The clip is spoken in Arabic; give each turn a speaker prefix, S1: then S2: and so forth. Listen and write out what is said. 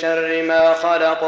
S1: شر ما خلق